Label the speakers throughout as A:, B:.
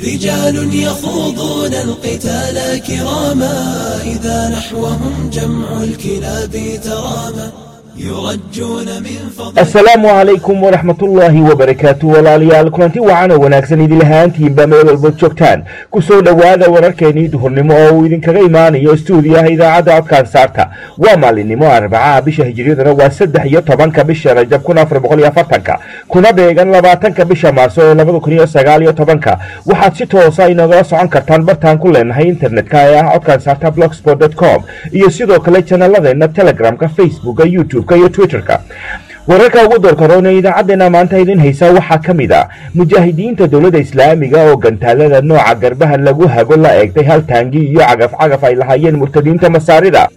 A: رجال يخوضون القتال كراما إذا نحوهم جمع الكلاب تراما.
B: assalaamu calaykum waraxmatullaahi wabarakaatu walaaliyaal kulanti wacan oo wanaagsan idinlahaantiinba meel walba joogtaan ku soo dhowaada wararkeenii duhurnimo oo uu idinkaga imaanayo stuudiyaha idaacadda codkaan saarta waa maalinimo arbacaha bisha hijiriyaduna waa saddex iyo tobanka bisha rajab kun afar boqol iyo afartanka kuna beegan labaatanka bisha maarso ee labada kun iyo sagaal iyo tobanka waxaad si toosa inagala socon kartaan bartaan ku leenahay internetka ee ah codkaan saarta blogsport com. iyo sidoo kale janaladeena telegramka facebooka youtube iyo twitterka. Wararka ugu doorkaroona idaacaddeenna maanta idin haysa waxaa ka mid ah. Mujaahidiinta dowladda islaamiga oo gantaalada nooca garbaha lagu hago la eegtay hal taangi iyo cagaf cagaf ay lahaayeen murtadiinta masaarida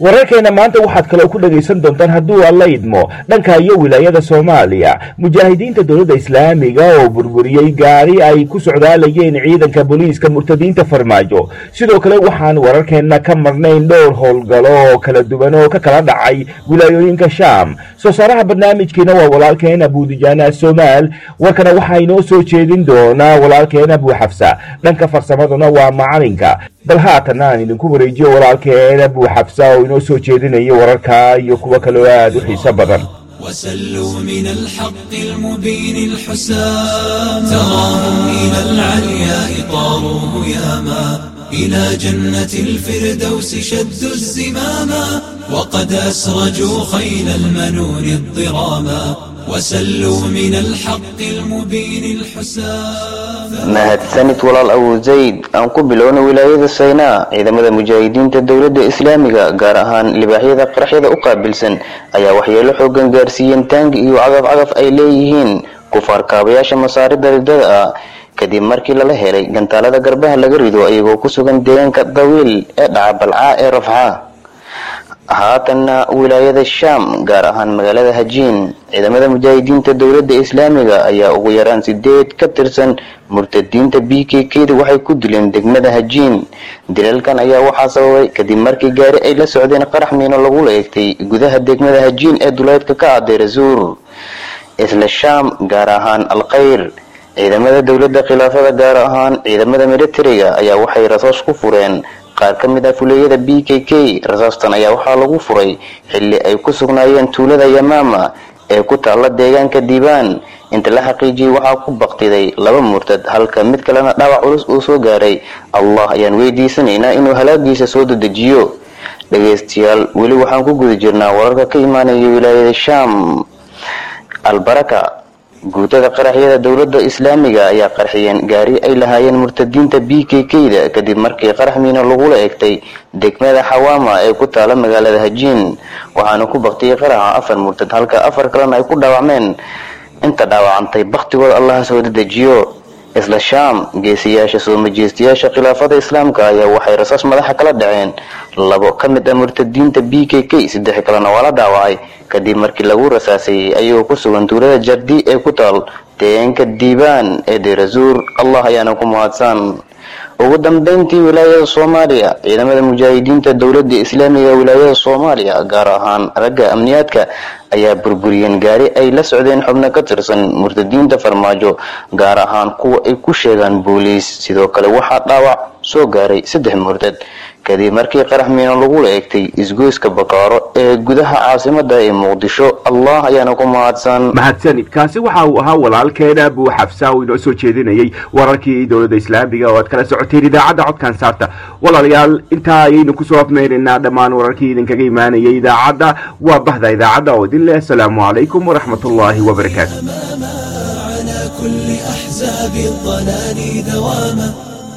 B: wararkeena maanta waxaad kaloo ku dhagaysan doontaan hadduu alla idmo. Dhanka iyo wilaayada soomaaliya. Mujaahidiinta dowladda islaamiga oo burburiyey gaari ay ku socdaalayeen ciidanka booliiska murtadiinta farmaajo. Sidoo kale waxaan wararkeena ka marnayn dhowr howlgalo oo kala duwan oo ka kala dhacay wilaayooyinka shaam. Soo saaraha barnaamijkiina waa walaalkeen abuudijaana somaal warkana waxaa inoo soo jeedin doonaa walaalkeen abuuxafsa dhanka farsamaduna waa macalinka bal haatan aan idinku wareejiyo walaalkeen abuuxafsa oo inoo soo jeedinayo wararka iyo kuwo kaloo aada u xiiso badan
A: وسلوا من الحق المبين الحسام تراهم إلى العلياء طاروا هياما إلى جنة الفردوس شدوا الزماما وقد أسرجوا خيل المنون الضراما وسلوا من الحق المبين الحسام
C: mahadsanid walaal abu zayd aan ku bilowna wilaayada saynaa ciidamada mujaahidiinta dowladda islaamiga gaar ahaan libaaxyada qaraxyada u qaabilsan ayaa waxyeelo xoogan gaarsiiyeen taangi iyo cagaf cagaf ay leeyihiin kufaar kaabayaasha masaarida ridada ah kadib markii lala helay gantaalada garbaha laga rido iyagoo ku sugan deegaanka dawiil ee dhaca balcaa ee rafxa haatanna wilaayada shaam gaar ahaan magaalada hajiin ciidamada mujaahidiinta dowladda islaamiga ayaa ugu yaraan sideed ka tirsan murtadiinta b k kda waxay ku dileen degmada hajiin dilalkan ayaa waxaa sababay kadib markii gaari ay la socdeen qarax miino lagula eegtay gudaha degmada hajiin ee duleedka ka ah deyrasuur isla shaam gaar ahaan alkhayr ciidamada dowladda khilaafada gaar ahaan ciidamada militariga ayaa waxay rasoos ku fureen qaar ka mid ah fuleeyada b k k rasaastan ayaa waxaa lagu furay xilli ay ku sugnaayeen tuulada yamaama ee ku taalla deegaanka diibaan inta la xaqiijiyey waxaa ku baktiday laba murtad halka mid kalena dhaawac culus uu soo gaaray. Allah ayaan weydiisanaynaa inuu halaagiisa soo dedejiyo. Dhagaystayaal weli waxaan ku guda jirnaa wararka ka imaanaya wilaayada shaam. Albaraka guutada qaraxyada dowladda islaamiga ayaa qarxiyeen gaari ay lahaayeen murtadiinta b k k-da kadib markii qarax miino lagula eegtay degmada xawaama ee ku taala magaalada hajiin waxaana ku baktiyey qaraxa afar murtad halka afar kalena ay ku dhaawacmeen. Inta dhaawacantay baktigooda allaha soo dedejiyo isla shaam geesiyaasha soo majeystayaasha khilaafada islaamka ayaa waxay rasaas madaxa kala dhaceen. Labo ka mid ah murtadiinta b k k saddex kalena waa la dhaawacay. Kadib markii lagu rasaasayey ayagoo ku sugan tuulada jardi ee ku taal. Deegaanka diibaan ee deyrasuur allah ayaana ku mahadsan ugu dambeyntii wilaayada soomaaliya ciidamada mujaahidiinta dowladda islaamiga wilaayada soomaaliya gaar ahaan ragga amniyaadka ayaa burburiyeen gaari ay la socdeen xubno ka tirsan murtadiinta farmaajo gaar ahaan kuwa ay ku sheegaan booliis. Sidoo kale waxaa dhaawac soo gaaray saddex murtad kadib markii qarax miino lagula eegtay isgoyska bakaaro ee gudaha caasimada ee muqdisho allah ayaana ku mahadsan.
B: Mahadsanid kaasi waxa uu ahaa walaalkeena abuu xafsa uu inoo soo jeedinayay wararkii dowladda islaamiga oo aad kala socoteen idaacadda codkan saarta. Walaalayaal intaa ayaynu ku soo afmeynaynaa dhammaan wararkii idinkaga imaanayay idaacadda. Waa bahda idaacadda oo idin leh. Asalaamu calaykum waraxmat ullaahi wabarakaatu